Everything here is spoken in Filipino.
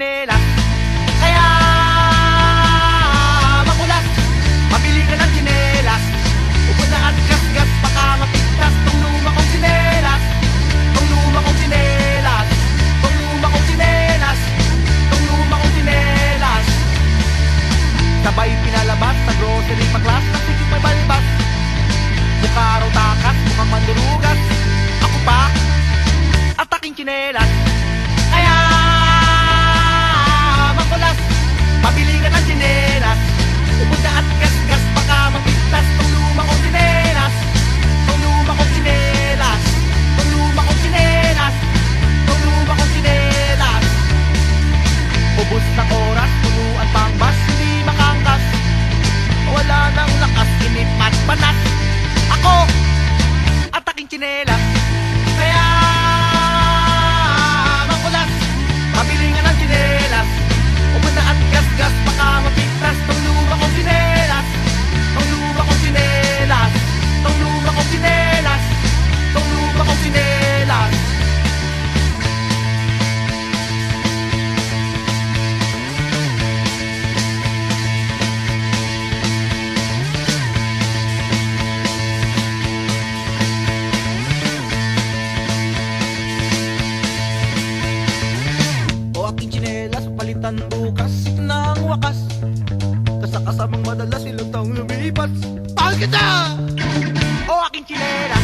tsinelas Kaya makulas Mabili ka ng tsinelas Upod na at gas-gas Baka mapigtas tong luma kong tsinelas Tong luma kong tsinelas Tong luma kong tsinelas Tong luma kong tsinelas Sabay pinalabas sa grocery paglas Ang sikip may balbas. Mukha raw takas, mukhang mandurugas. Ako pa at aking tsinelas Pabili ka ng sinelas Pupunta at gasgas Baka mapigtas. Tong luma kong sinelas Tong luma kong sinelas Tong luma kong sinelas Tong luma kong Ubus na oras Punuan pang bas Hindi makangkas. Wala nang lakas Inip at Ako At aking sinelas masaktan bukas ng wakas Kasakasamang madalas ilang taong lumipas Mahal kita! O aking chinela